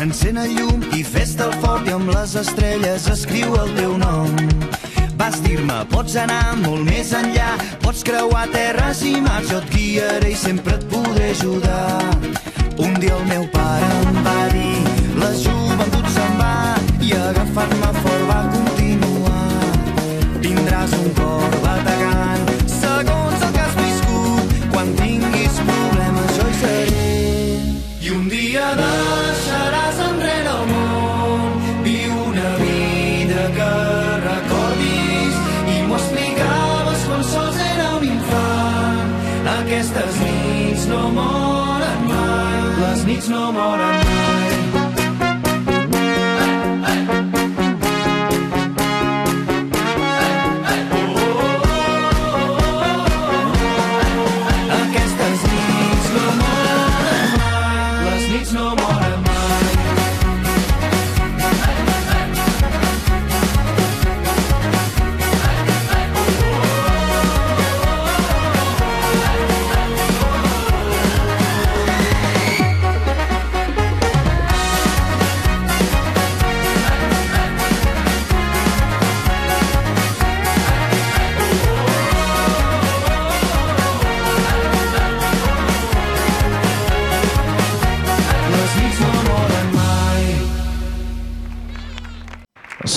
Encén el llum i fes-te el fort i amb les estrelles escriu el teu nom. Vas dir-me, pots anar molt més enllà, pots creuar terres i mars, jo et guiaré i sempre et podré ajudar. Un dia el meu pare em va dir, la joventut se'n va i agafant-me les nits no moren mai.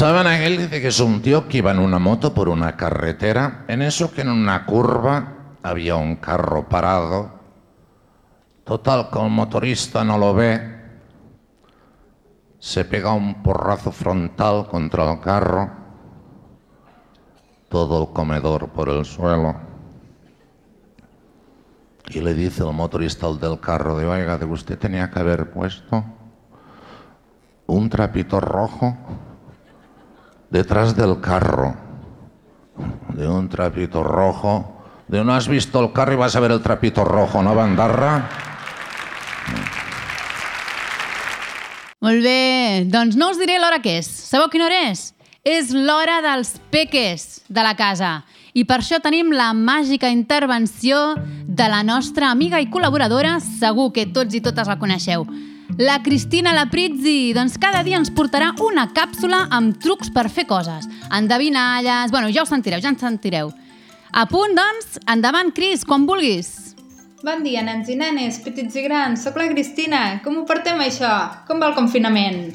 ¿Saben aquel dice que un tío que iba en una moto por una carretera? En eso que en una curva había un carro parado. Total, que el motorista no lo ve. Se pega un porrazo frontal contra el carro. Todo el comedor por el suelo. Y le dice el motorista al del carro, de, oiga, de usted tenía que haber puesto un trapito rojo detrás del carro. De un trapito rojo. De no has visto el carro y vas a ver el trapito rojo, ¿no, Bandarra? Molt bé, doncs no us diré l'hora que és. Sabeu quina hora és? És l'hora dels peques de la casa. I per això tenim la màgica intervenció de la nostra amiga i col·laboradora, segur que tots i totes la coneixeu, La Cristina Laprizzi, doncs cada dia ens portarà una càpsula amb trucs per fer coses. Endevinalles... Bueno, ja ho sentireu, ja en sentireu. A punt, doncs, endavant, Cris, quan vulguis. Bon dia, nens i nenes, petits i grans. Soc la Cristina. Com ho portem, això? Com va el confinament?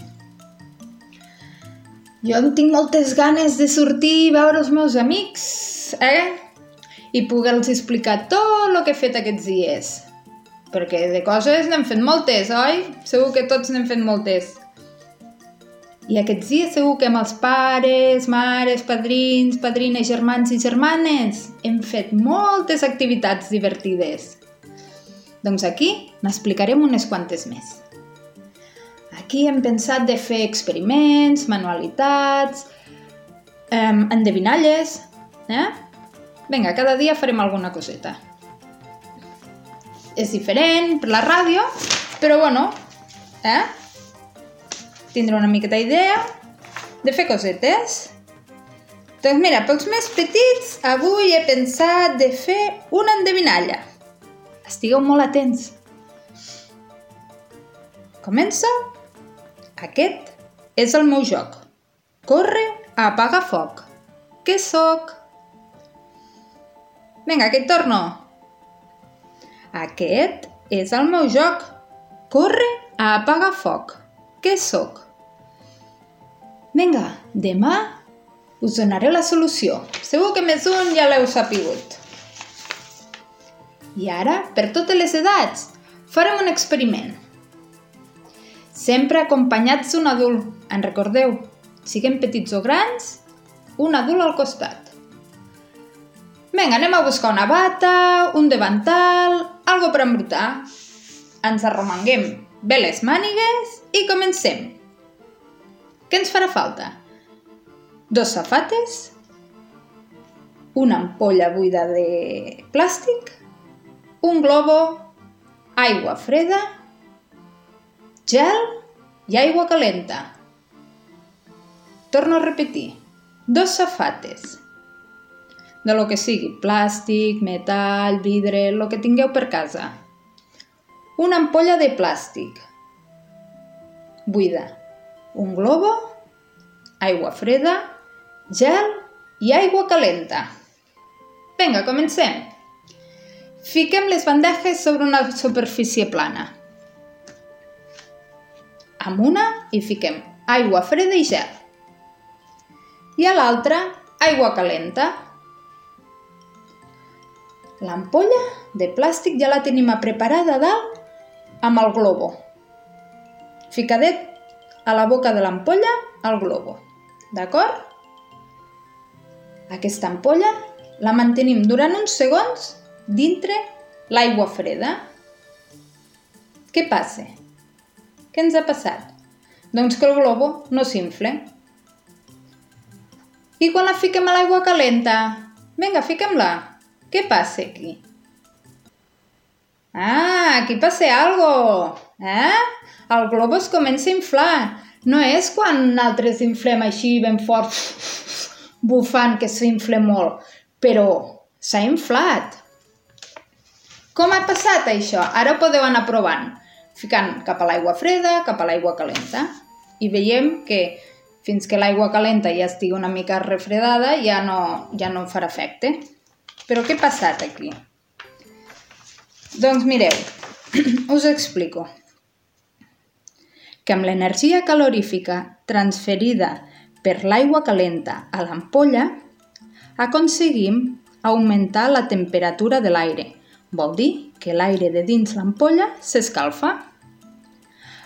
Jo en tinc moltes ganes de sortir i veure els meus amics, eh? I poder-los explicar tot el que he fet aquests dies. Perquè de coses n'hem fet moltes, oi? Segur que tots n'hem fet moltes. I aquests dies segur que amb els pares, mares, padrins, padrines, germans i germanes hem fet moltes activitats divertides. Doncs aquí n'explicarem unes quantes més. Aquí hem pensat de fer experiments, manualitats, eh, endevinalles, eh? Vinga, cada dia farem alguna coseta. És diferent per la ràdio, però bueno, eh? Tindré una miqueta idea de fer cosetes. Doncs mira, pels més petits, avui he pensat de fer una endevinalla. Estigueu molt atents. Comença. Aquest és el meu joc. Corre a apagar foc. Què sóc? Vinga, que torno. Aquest és el meu joc. Corre a apagar foc. Què sóc? Vinga, demà us donaré la solució. Segur que més un ja l'heu sapigut. I ara, per totes les edats, farem un experiment. Sempre acompanyats d'un adult. En recordeu? Siguem petits o grans, un adult al costat. Vinga, anem a buscar una bata, un davantal, algo per embrutar. Ens arromanguem bé les mànigues i comencem. Què ens farà falta? Dos safates, una ampolla buida de plàstic, un globo, aigua freda, gel i aigua calenta. Torno a repetir. Dos safates. De lo que sigui, plàstic, metall, vidre, lo que tingueu per casa. Una ampolla de plàstic. Buida. Un globo, aigua freda, gel i aigua calenta. Vinga, comencem. Fiquem les bandejes sobre una superfície plana. Amb una hi fiquem aigua freda i gel. I a l'altra, aigua calenta. L'ampolla de plàstic ja la tenim preparada a dalt amb el globo. Ficadet a la boca de l'ampolla al globo. D'acord? Aquesta ampolla la mantenim durant uns segons dintre l'aigua freda. Què passa? Què ens ha passat? Doncs que el globo no s'infla. I quan la fiquem a l'aigua calenta? Vinga, fiquem-la. Què passa aquí? Ah, aquí passa algo. Eh? El globo es comença a inflar. No és quan nosaltres inflem així ben fort, bufant que s'infla molt, però s'ha inflat. Com ha passat això? Ara ho podeu anar provant, ficant cap a l'aigua freda, cap a l'aigua calenta. I veiem que fins que l'aigua calenta ja estigui una mica refredada ja no, ja no farà efecte. Però què ha passat aquí? Doncs mireu, <clears throat> us explico. Que amb l'energia calorífica transferida per l'aigua calenta a l'ampolla, aconseguim augmentar la temperatura de l'aire. Vol dir que l'aire de dins l'ampolla s'escalfa.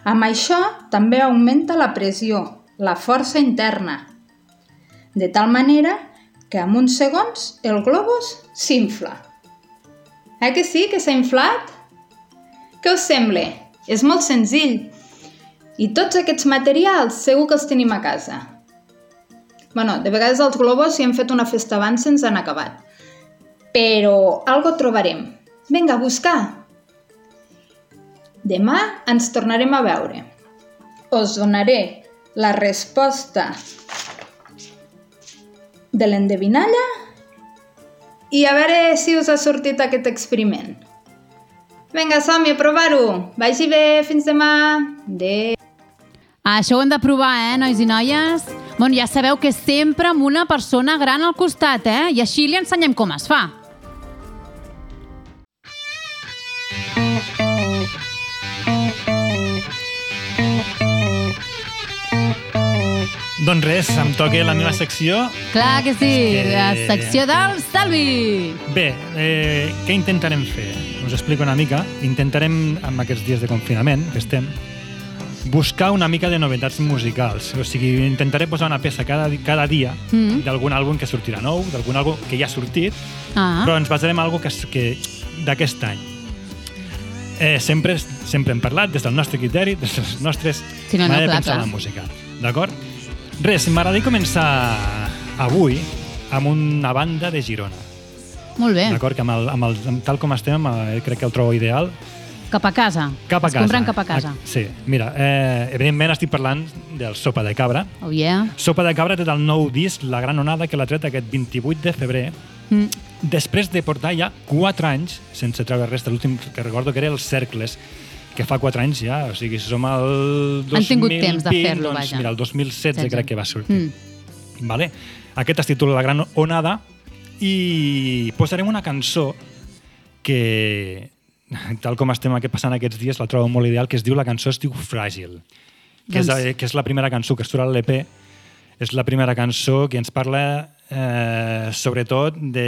Amb això també augmenta la pressió, la força interna, de tal manera que en uns segons el globus s'infla. Eh que sí, que s'ha inflat? Què us sembla? És molt senzill. I tots aquests materials segur que els tenim a casa. bueno, de vegades els globus, si hem fet una festa abans, se'ns han acabat. Però algo trobarem. Vinga, a buscar! Demà ens tornarem a veure. Us donaré la resposta de l'endevinalla i a veure si us ha sortit aquest experiment. Vinga, som-hi a provar-ho. Vagi bé, fins demà. Adéu. Això ho hem de provar, eh, nois i noies? Bueno, ja sabeu que sempre amb una persona gran al costat, eh? I així li ensenyem com es fa. Doncs res, em toca la meva secció. Clar que sí, que- la secció del Salvi. Bé, eh, què intentarem fer? Us explico una mica. Intentarem, amb aquests dies de confinament que estem, buscar una mica de novetats musicals. O sigui, intentaré posar una peça cada, cada dia Mm. d'algun àlbum que sortirà nou, d'algun àlbum que ja ha sortit, Ah. però ens basarem en algo que, és- que d'aquest any. Eh, sempre, sempre hem parlat des del nostre criteri, des dels nostres Sí, no, no, manera de pensar clar. la música. D'acord? Res, m'agradaria començar avui amb una banda de Girona. Molt bé. D'acord? Que amb el, amb el, amb tal com estem, eh, crec que el trobo ideal. Cap a casa. Cap a es casa. compren cap a casa. Ah, Sí, mira, eh, evidentment estic parlant del Sopa de Cabra. Oh yeah. Sopa de Cabra té el nou disc, La Gran Onada, que l'ha tret aquest 28 de febrer, Mm. després de portar ja 4 anys sense treure res de l'últim, que recordo que era els Cercles, que fa 4 anys ja, o sigui, som al 2020, Han tingut temps de fer-lo, doncs, vaja. mira, el 2016 16. crec que va sortir. Mm. Vale? Aquest es titula La Gran Onada i posarem una cançó que, tal com estem aquí passant aquests dies, la trobo molt ideal, que es diu, la cançó es diu Fràgil, que, Doncs- és, que és la primera cançó que surt a l'EP, és la primera cançó que ens parla eh, sobretot de,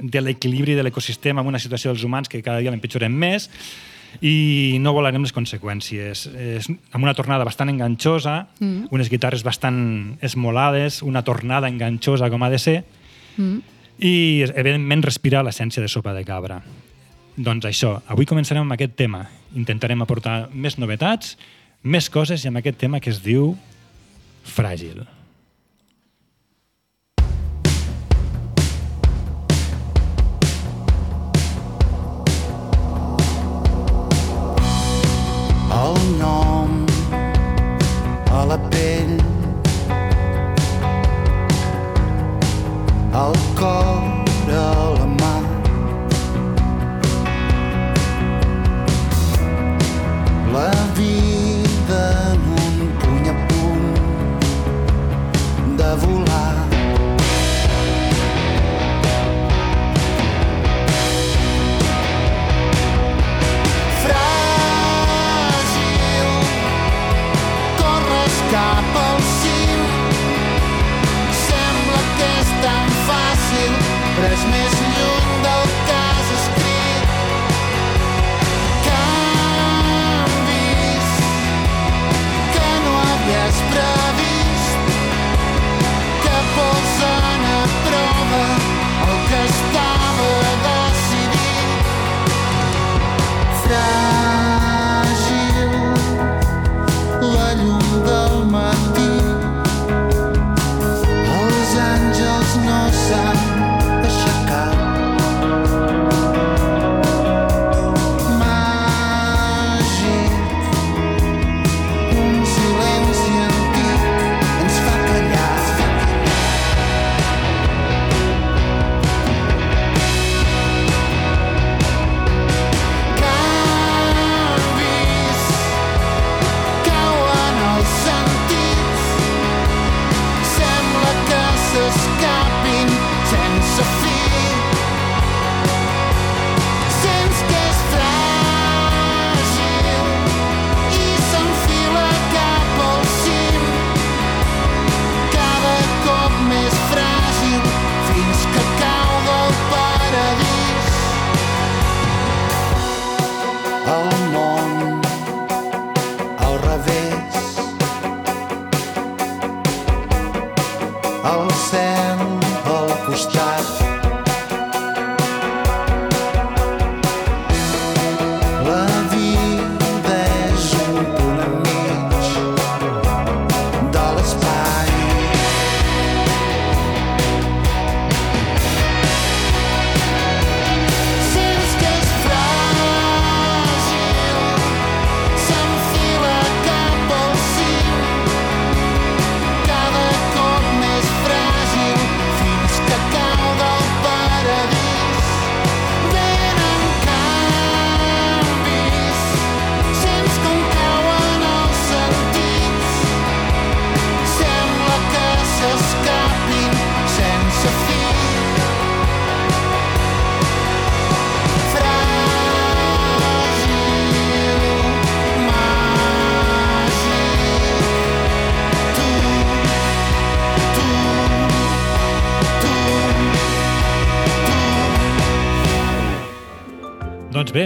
de l'equilibri de l'ecosistema en una situació dels humans que cada dia l'empitjorem més i no volarem les conseqüències. És amb una tornada bastant enganxosa, Mm. unes guitarres bastant esmolades, una tornada enganxosa com ha de ser, Mm. i evidentment respira l'essència de sopa de cabra. Doncs això, avui començarem amb aquest tema. Intentarem aportar més novetats, més coses i amb aquest tema que es diu Fràgil. El nom a la pell. El cor a la mà. La vida en un puny a puny Doncs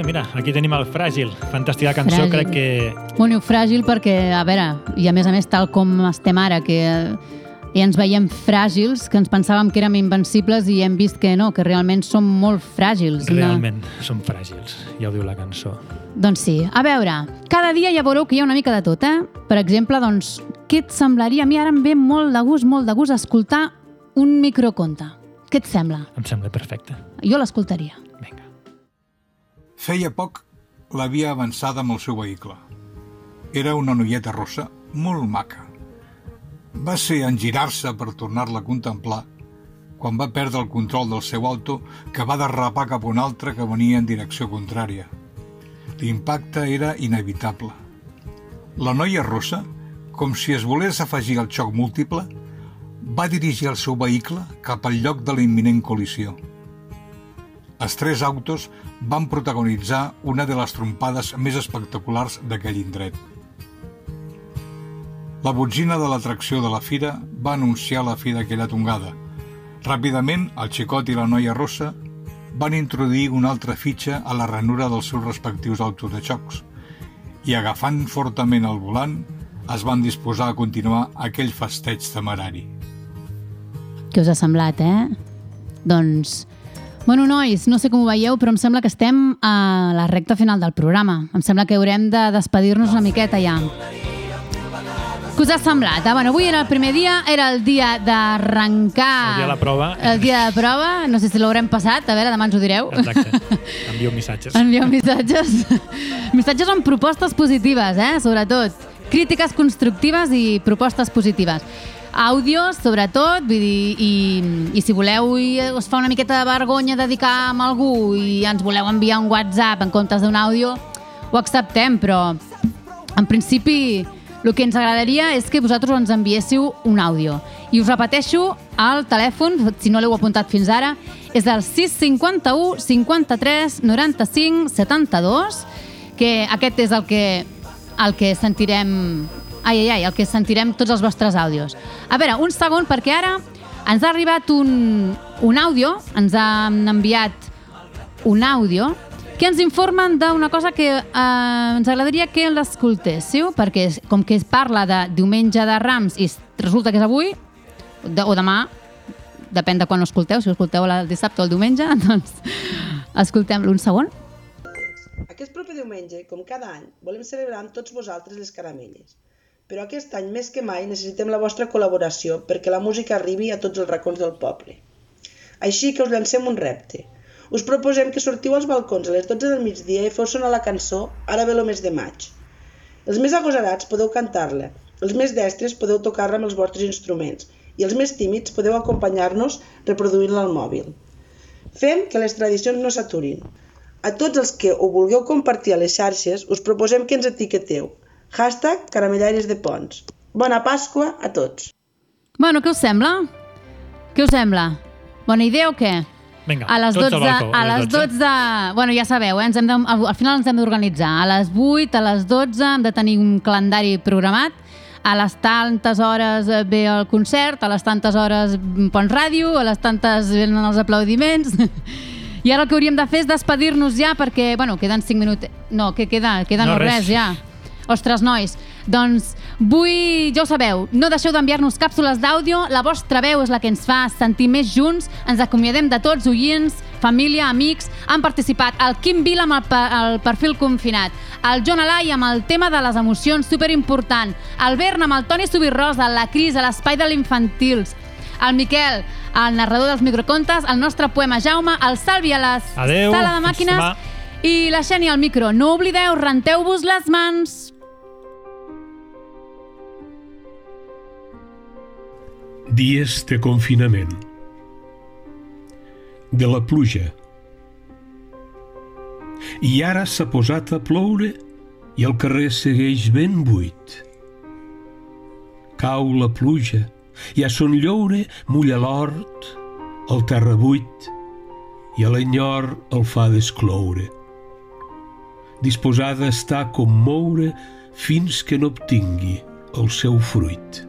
bé, mira, aquí tenim el Fràgil. Fantàstica cançó, Fràgil. crec que... Bueno, fràgil perquè, a veure, i a més a més tal com estem ara, que eh, ja ens veiem fràgils, que ens pensàvem que érem invencibles i hem vist que no, que realment som molt fràgils. no? Realment som fràgils, ja ho diu la cançó. Doncs sí. A veure, cada dia ja veureu que hi ha una mica de tot, eh? Per exemple, doncs, què et semblaria? A mi ara em ve molt de gust, molt de gust escoltar un microconte. Què et sembla? Em sembla perfecte. Jo l'escoltaria. Feia poc l'havia avançada amb el seu vehicle. Era una noieta rossa molt maca. Va ser en girar-se per tornar-la a contemplar quan va perdre el control del seu auto que va derrapar cap a un altre que venia en direcció contrària. L'impacte era inevitable. La noia rossa, com si es volés afegir al xoc múltiple, va dirigir el seu vehicle cap al lloc de la imminent col·lisió. Els tres autos van protagonitzar una de les trompades més espectaculars d'aquell indret. La botzina de l'atracció de la fira va anunciar la fi d'aquella tongada. Ràpidament, el xicot i la noia rossa van introduir una altra fitxa a la ranura dels seus respectius autos de xocs i, agafant fortament el volant, es van disposar a continuar aquell festeig temerari. Què us ha semblat, eh? Doncs, bueno, nois, no sé com ho veieu, però em sembla que estem a la recta final del programa. Em sembla que haurem de despedir-nos una miqueta ja. Què us ha semblat? Ah, bueno, avui era el primer dia, era el dia d'arrencar... El dia de la prova. El dia de prova, no sé si l'haurem passat, a veure, demà ens ho direu. Exacte. <laughs> Envio missatges. Envieu missatges. <laughs> missatges amb propostes positives, eh? sobretot. Crítiques constructives i propostes positives. Àudios, sobretot, vull dir, i, i si voleu i us fa una miqueta de vergonya dedicar amb algú i ens voleu enviar un WhatsApp en comptes d'un àudio, ho acceptem, però en principi el que ens agradaria és que vosaltres ens enviéssiu un àudio. I us repeteixo, el telèfon, si no l'heu apuntat fins ara, és el 651 53 95 72, que aquest és el que, el que sentirem... Ai, ai, ai, el que sentirem tots els vostres àudios. A veure, un segon, perquè ara ens ha arribat un, un àudio, ens han enviat un àudio que ens informen d'una cosa que eh, ens agradaria que l'escoltéssiu, perquè com que es parla de diumenge de Rams i resulta que és avui, de, o demà, depèn de quan ho escolteu, si ho escolteu el dissabte o el diumenge, <laughs> doncs escoltem-lo un segon. Aquest proper diumenge, com cada any, volem celebrar amb tots vosaltres les caramelles. Però aquest any, més que mai, necessitem la vostra col·laboració perquè la música arribi a tots els racons del poble. Així que us llancem un repte. Us proposem que sortiu als balcons a les 12 del migdia i feu sonar la cançó Ara ve lo mes de maig. Els més agosarats podeu cantar-la, els més destres podeu tocar-la amb els vostres instruments i els més tímids podeu acompanyar-nos reproduint-la al mòbil. Fem que les tradicions no s'aturin. A tots els que ho vulgueu compartir a les xarxes, us proposem que ens etiqueteu. Hashtag caramellaires de Pons. Bona Pasqua a tots. Bueno, què us sembla? Què us sembla? Bona idea o què? Vinga, a les tots 12, al balcó, a les 12, bueno, ja sabeu, eh? ens hem de, al al final ens hem d'organitzar. A les 8, a les 12 hem de tenir un calendari programat. A les tantes hores eh, ve el concert, a les tantes hores pons ràdio, a les tantes venen els aplaudiments. <laughs> I ara el que hauríem de fer és despedir-nos ja perquè, bueno, queden 5 minuts... No, què queda? Queda no, No, res. res. ja. Ostres, nois, doncs vull, ja ho sabeu, no deixeu d'enviar-nos càpsules d'àudio, la vostra veu és la que ens fa sentir més junts, ens acomiadem de tots, oients, família, amics, han participat el Quim Vila amb el, pa- el perfil confinat, el John Alai amb el tema de les emocions, superimportant, el Bern amb el Toni Subirrosa, la Cris a l'espai de l'infantils, el Miquel, el narrador dels microcontes, el nostre poema Jaume, el Salvi a la Adeu, sala de màquines i la Xènia al micro. No oblideu, renteu-vos les mans. Dies de confinament. De la pluja. I ara s'ha posat a ploure i el carrer segueix ben buit. Cau la pluja i a son lloure mulla l'hort, el terra buit, i a l'enyor el fa descloure. Disposada està a commoure fins que no obtingui el seu fruit.